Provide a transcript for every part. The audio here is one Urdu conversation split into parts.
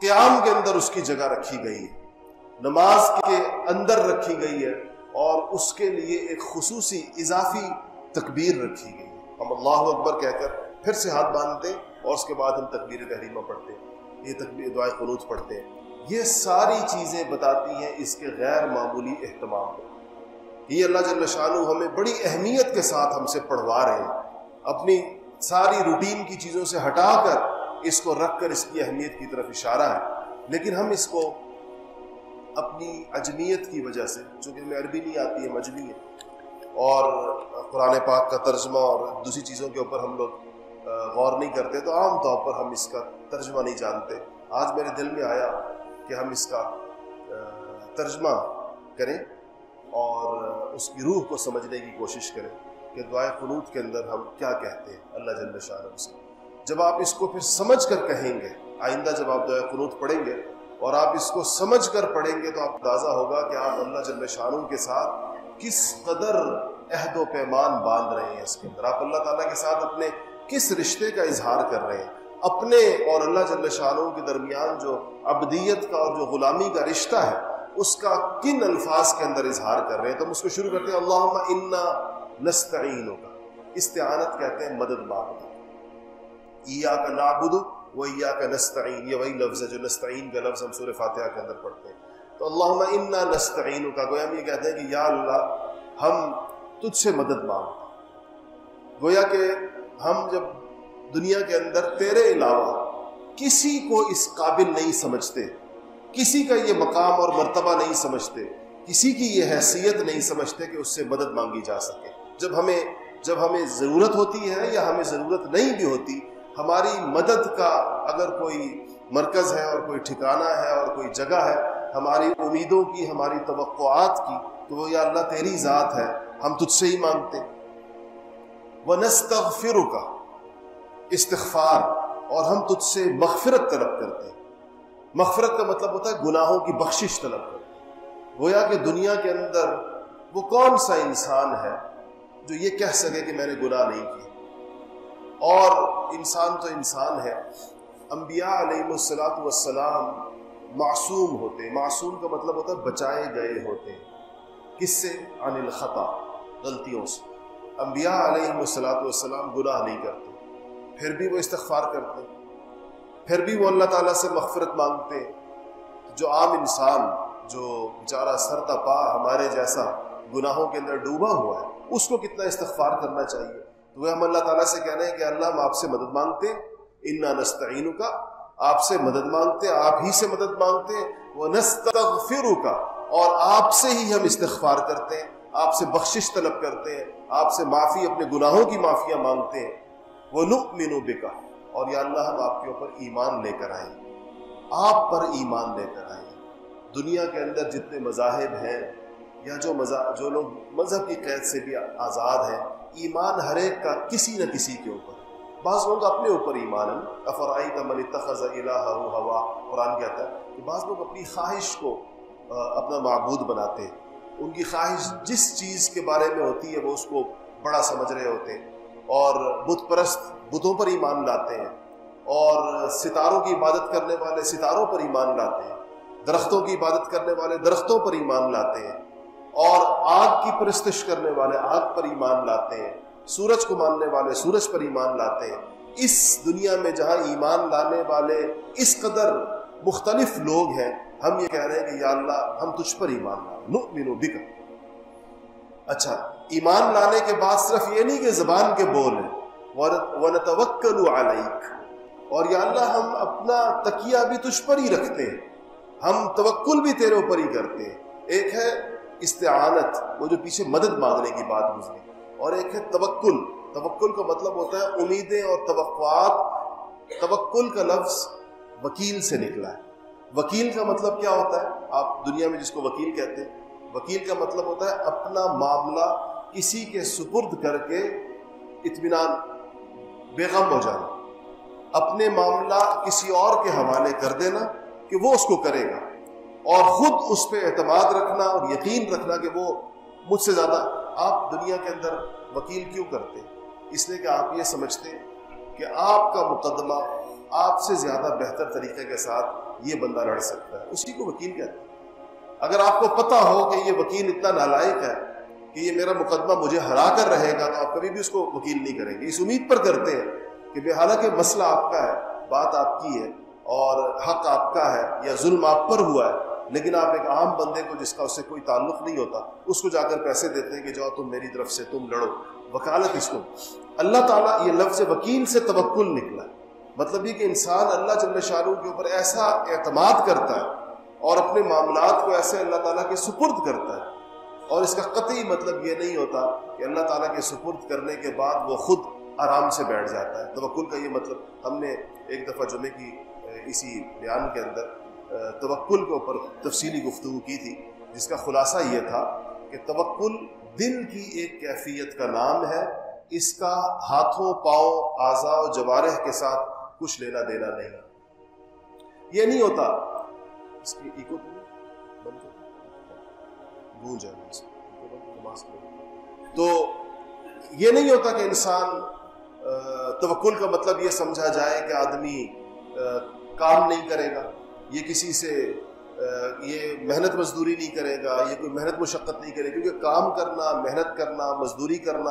قیام کے اندر اس کی جگہ رکھی گئی ہے۔ نماز کے اندر رکھی گئی ہے اور اس کے لیے ایک خصوصی اضافی تکبیر رکھی گئی ہے۔ ہم اللہ اکبر کہہ کر پھر سے ہاتھ باندھتے ہیں اور اس کے بعد ہم تکبیر تحریمہ پڑھتے ہیں۔ یہ تکبیر دعائے قنوت پڑھتے ہیں۔ یہ ساری چیزیں بتاتی ہیں اس کے غیر معمولی اہتمام کو۔ یہ اللہ جل شاہ ہمیں بڑی اہمیت کے ساتھ ہم سے پڑھوا رہے ہیں۔ اپنی ساری روٹین کی چیزوں سے ہٹا کر اس کو رکھ کر اس کی اہمیت کی طرف اشارہ ہے۔ لیکن ہم اس کو اپنی اجمیت کی وجہ سے، چونکہ ہمیں عربی نہیں آتی ہے مجمی ہے اور قرآن پاک کا ترجمہ اور دوسری چیزوں کے اوپر ہم لوگ غور نہیں کرتے، تو عام طور پر ہم اس کا ترجمہ نہیں جانتے۔ آج میرے دل میں آیا کہ ہم اس کا ترجمہ کریں اور اس کی روح کو سمجھنے کی کوشش کریں کہ دعائے قنوت کے اندر ہم کیا کہتے ہیں۔ اللہ جل شاہ سے جب آپ اس کو پھر سمجھ کر کہیں گے، آئندہ جب آپ دعائے قنوت پڑھیں گے اور آپ اس کو سمجھ کر پڑھیں گے تو آپ اندازہ ہوگا کہ آپ اللہ جل شاہ کے ساتھ کس قدر عہد و پیمان باندھ رہے ہیں اس کے اندر۔ آپ اللہ تعالیٰ کے ساتھ اپنے کس رشتے کا اظہار کر رہے ہیں؟ اپنے اور اللہ جل شاہ کے درمیان جو ابدیت کا اور جو غلامی کا رشتہ ہے، اس کا کن الفاظ کے اندر اظہار کر رہے ہیں؟ تو ہم اس کو شروع کرتے ہیں اللہ انا نستعین کا استعانت کہتے ہیں مدد مانگنا ایا کا نابد و ایا کا نستعین یہ وہی لفظ ہے جو نستعین کا لفظ ہم سورہ فاتحہ کے اندر پڑھتے ہیں۔ تو اللہ انا نستعین کا گویا ہم یہ کہتے ہیں کہ یا اللہ، ہم تجھ سے مدد مانگتے گویا کہ ہم جب دنیا کے اندر تیرے علاوہ کسی کو اس قابل نہیں سمجھتے، کسی کا یہ مقام اور مرتبہ نہیں سمجھتے، کسی کی یہ حیثیت نہیں سمجھتے کہ اس سے مدد مانگی جا سکے۔ جب ہمیں جب ہمیں ضرورت ہوتی ہے یا ہمیں ضرورت نہیں بھی ہوتی ہماری مدد کا اگر کوئی مرکز ہے اور کوئی ٹھکانہ ہے اور کوئی جگہ ہے ہماری امیدوں کی، ہماری توقعات کی، تو وہ یا اللہ تیری ذات ہے، ہم تجھ سے ہی مانگتے۔ وہ نستغفر کا استغفار، اور ہم تجھ سے مغفرت طلب کرتے۔ ہیں مغفرت کا مطلب ہوتا ہے گناہوں کی بخشش طلب کرتے۔ گویا کہ دنیا کے اندر وہ کون سا انسان ہے جو یہ کہہ سکے کہ میں نے گناہ نہیں کیا؟ اور انسان تو انسان ہے۔ انبیاء علیہ السلاۃ والسلام معصوم ہوتے معصوم کا مطلب ہوتا ہے بچائے گئے ہوتے ہیں۔ کس سے؟ عن الخطا، غلطیوں سے۔ انبیاء علیہ السلاۃ والسلام گناہ نہیں کرتے، پھر بھی وہ استغفار کرتے پھر بھی وہ اللہ تعالیٰ سے مغفرت مانگتے جو عام انسان، جو بیچارہ سر پا ہمارے جیسا گناہوں کے اندر ڈوبا ہوا ہے، اس کو کتنا استغفار کرنا چاہیے؟ تو وہ ہم اللہ تعالیٰ سے کہہ رہے ہیں کہ اللہ ہم آپ سے مدد مانگتے انا نستعین کا آپ سے مدد مانگتے آپ ہی سے مدد مانگتے وہ نستغفر کا اور آپ سے ہی ہم استغفار کرتے ہیں، آپ سے بخشش طلب کرتے ہیں، آپ سے معافی اپنے گناہوں کی معافیاں مانگتے ہیں۔ وہ نؤمن بکا اور یا اللہ ہم آپ کے اوپر ایمان لے کر آئیں۔ آپ پر ایمان لے کر آئیں۔ دنیا کے اندر جتنے مذاہب ہیں یا جو جو لوگ مذہب کی قید سے بھی آزاد ہیں، ایمان ہر ایک کا کسی نہ کسی کے اوپر۔ بعض لوگ اپنے اوپر ایمان افرائی کا من تخذ الہ ہوا قرآن کہتا ہے کہ بعض لوگ اپنی خواہش کو اپنا معبود بناتے ہیں۔ ان کی خواہش جس چیز کے بارے میں ہوتی ہے، وہ اس کو بڑا سمجھ رہے ہوتے ہیں۔ اور بت پرست بتوں پر ایمان لاتے ہیں۔ اور ستاروں کی عبادت کرنے والے ستاروں پر ایمان لاتے ہیں۔ درختوں کی عبادت کرنے والے درختوں پر ایمان لاتے ہیں۔ اور آگ کی پرستش کرنے والے آگ پر ایمان لاتے ہیں، سورج کو ماننے والے سورج پر ایمان لاتے ہیں۔ اس دنیا میں جہاں ایمان لانے والے اس قدر مختلف لوگ ہیں، ہم یہ کہہ رہے ہیں کہ یا اللہ، ہم تجھ پر ایمان لا بکا اچھا ایمان لانے کے بعد صرف یہ نہیں کہ زبان کے بول ہیں۔ وَنَتَوَكَّلُ عَلَيْكَ اور یا اللہ، ہم اپنا تکیہ بھی تجھ پر ہی رکھتے ہیں۔ ہم توکل بھی تیرے اوپر ہی کرتے ہیں۔ ایک ہے استعانت، وہ جو پیچھے مدد مانگنے کی بات گزری۔ اور ایک ہے توکل۔ توکل کا مطلب ہوتا ہے امیدیں اور توقعات۔ توکل کا لفظ وکیل سے نکلا ہے۔ وکیل کا مطلب کیا ہوتا ہے؟ آپ دنیا میں جس کو وکیل کہتے ہیں، وکیل کا مطلب ہوتا ہے اپنا معاملہ کسی کے سپرد کر کے اطمینان بے غم ہو جانا۔ اپنے معاملہ کسی اور کے حوالے کر دینا کہ وہ اس کو کرے گا۔ اور خود اس پہ اعتماد رکھنا اور یقین رکھنا کہ وہ مجھ سے زیادہ آپ دنیا کے اندر وکیل کیوں کرتے؟ اس لیے کہ آپ یہ سمجھتے کہ آپ کا مقدمہ آپ سے زیادہ بہتر طریقے کے ساتھ یہ بندہ لڑ سکتا ہے۔ اسی کو وکیل کہتے ہیں۔ اگر آپ کو پتا ہو کہ یہ وکیل اتنا نالائق ہے کہ یہ میرا مقدمہ مجھے ہرا کر رہے گا تو آپ کبھی بھی اس کو وکیل نہیں کریں گے۔ اس امید پر کرتے ہیں کہ بے حالانکہ مسئلہ آپ کا ہے، بات آپ کی ہے اور حق آپ کا ہے یا ظلم آپ پر ہوا ہے لیکن آپ ایک عام بندے کو جس کا اس سے کوئی تعلق نہیں ہوتا، اس کو جا کر پیسے دیتے ہیں کہ جاؤ تم میری طرف سے، تم لڑو۔ وکالت اس کو۔ اللہ تعالیٰ یہ لفظ وکیل سے توکل نکلا۔ مطلب یہ کہ انسان اللہ جل شاہ کے اوپر ایسا اعتماد کرتا ہے اور اپنے معاملات کو ایسے اللہ تعالیٰ کے سپرد کرتا ہے۔ اور اس کا قطعی مطلب یہ نہیں ہوتا کہ اللہ تعالیٰ کے سپرد کرنے کے بعد وہ خود آرام سے بیٹھ جاتا ہے۔ توکل کا یہ مطلب ہم نے ایک دفعہ جمعے کی اسی بیان کے اندر توکل کے اوپر تفصیلی گفتگو کی تھی، جس کا خلاصہ یہ تھا کہ توکل دل کی ایک کیفیت کا نام ہے، اس کا ہاتھوں، پاؤں، اعضاء و جوارح کے ساتھ کچھ لینا دینا نہیں۔ یہ نہیں ہوتا۔ اس کی ایکو گونج تو یہ نہیں ہوتا کہ انسان توکل کا مطلب یہ سمجھا جائے کہ آدمی کام نہیں کرے گا۔ یہ کسی سے یہ محنت مزدوری نہیں کرے گا، یہ کوئی محنت مشقت نہیں کرے گا، کیونکہ کام کرنا، محنت کرنا، مزدوری کرنا،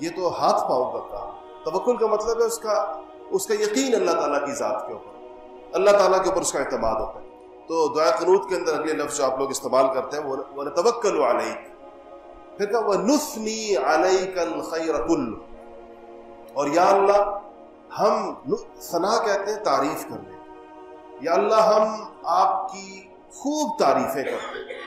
یہ تو ہاتھ پاؤں کا کام۔ توکل کا مطلب ہے اس کا اس کا یقین اللہ تعالیٰ کی ذات کے اوپر۔ اللہ تعالیٰ کے اوپر اس کا اعتماد ہوتا ہے۔ تو دعا قنوت کے اندر اگلے لفظ جو آپ لوگ استعمال کرتے ہیں، وہ توکل علیہ پھر کہا وہ نفنی علیہ کل۔ خیر کل اور یا اللہ، ہم ثنا کہتے ہیں، تعریف کرنے۔ یا اللہ ہم آپ کی خوب تعریفیں کرتے ہیں۔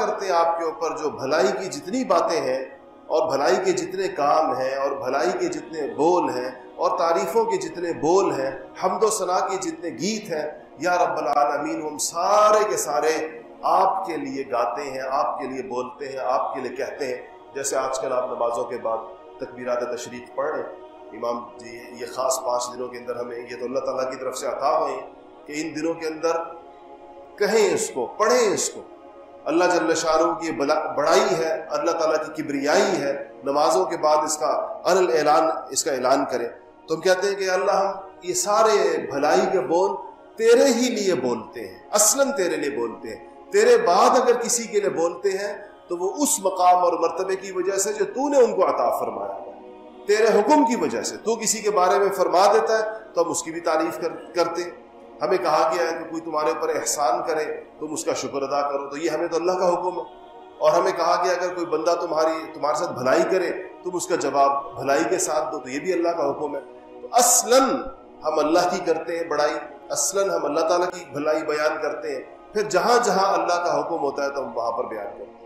کرتے آپ کے اوپر جو بھلائی کی جتنی باتیں ہیں اور بھلائی کے جتنے کام ہیں اور بھلائی کے جتنے بول ہیں اور تعریفوں کے جتنے بول ہیں، حمد و ثنا کے جتنے گیت ہیں، یا رب العالمین ہم سارے کے سارے آپ کے لیے گاتے ہیں، آپ کے لیے بولتے ہیں، آپ کے لیے کہتے ہیں۔ جیسے آج کل آپ نمازوں کے بعد تکبیرات تشریف پڑھ رہے امام جی یہ خاص پانچ دنوں کے اندر ہمیں یہ تو اللہ تعالیٰ کی طرف سے عطا ہوئے کہ ان دنوں کے اندر کہیں اس کو، پڑھیں اس کو۔ اللہ جل شاہ کی بڑائی ہے، اللہ تعالیٰ کی کبریائی ہے، نمازوں کے بعد اس کا ان اعلان، اس کا اعلان کریں۔ تو ہم کہتے ہیں کہ اللہ، ہم یہ سارے بھلائی کے بول تیرے ہی لیے بولتے ہیں، اصلاً تیرے لیے بولتے ہیں۔ تیرے بعد اگر کسی کے لیے بولتے ہیں، تو وہ اس مقام اور مرتبے کی وجہ سے جو تو نے ان کو عطا فرمایا۔ تیرے حکم کی وجہ سے۔ تو کسی کے بارے میں فرما دیتا ہے، تو ہم اس کی بھی تعریف کرتے ہمیں کہا گیا ہے کہ کوئی تمہارے اوپر احسان کرے تم اس کا شکر ادا کرو، تو یہ ہمیں تو اللہ کا حکم ہے۔ اور ہمیں کہا گیا اگر کوئی بندہ تمہاری، تمہارے ساتھ بھلائی کرے، تم اس کا جواب بھلائی کے ساتھ دو، تو یہ بھی اللہ کا حکم ہے۔ تو اصلاً ہم اللہ کی کرتے ہیں بڑائی، اصلاً ہم اللہ تعالیٰ کی بھلائی بیان کرتے ہیں۔ پھر جہاں جہاں اللہ کا حکم ہوتا ہے تو ہم وہاں پر بیان کرتے ہیں۔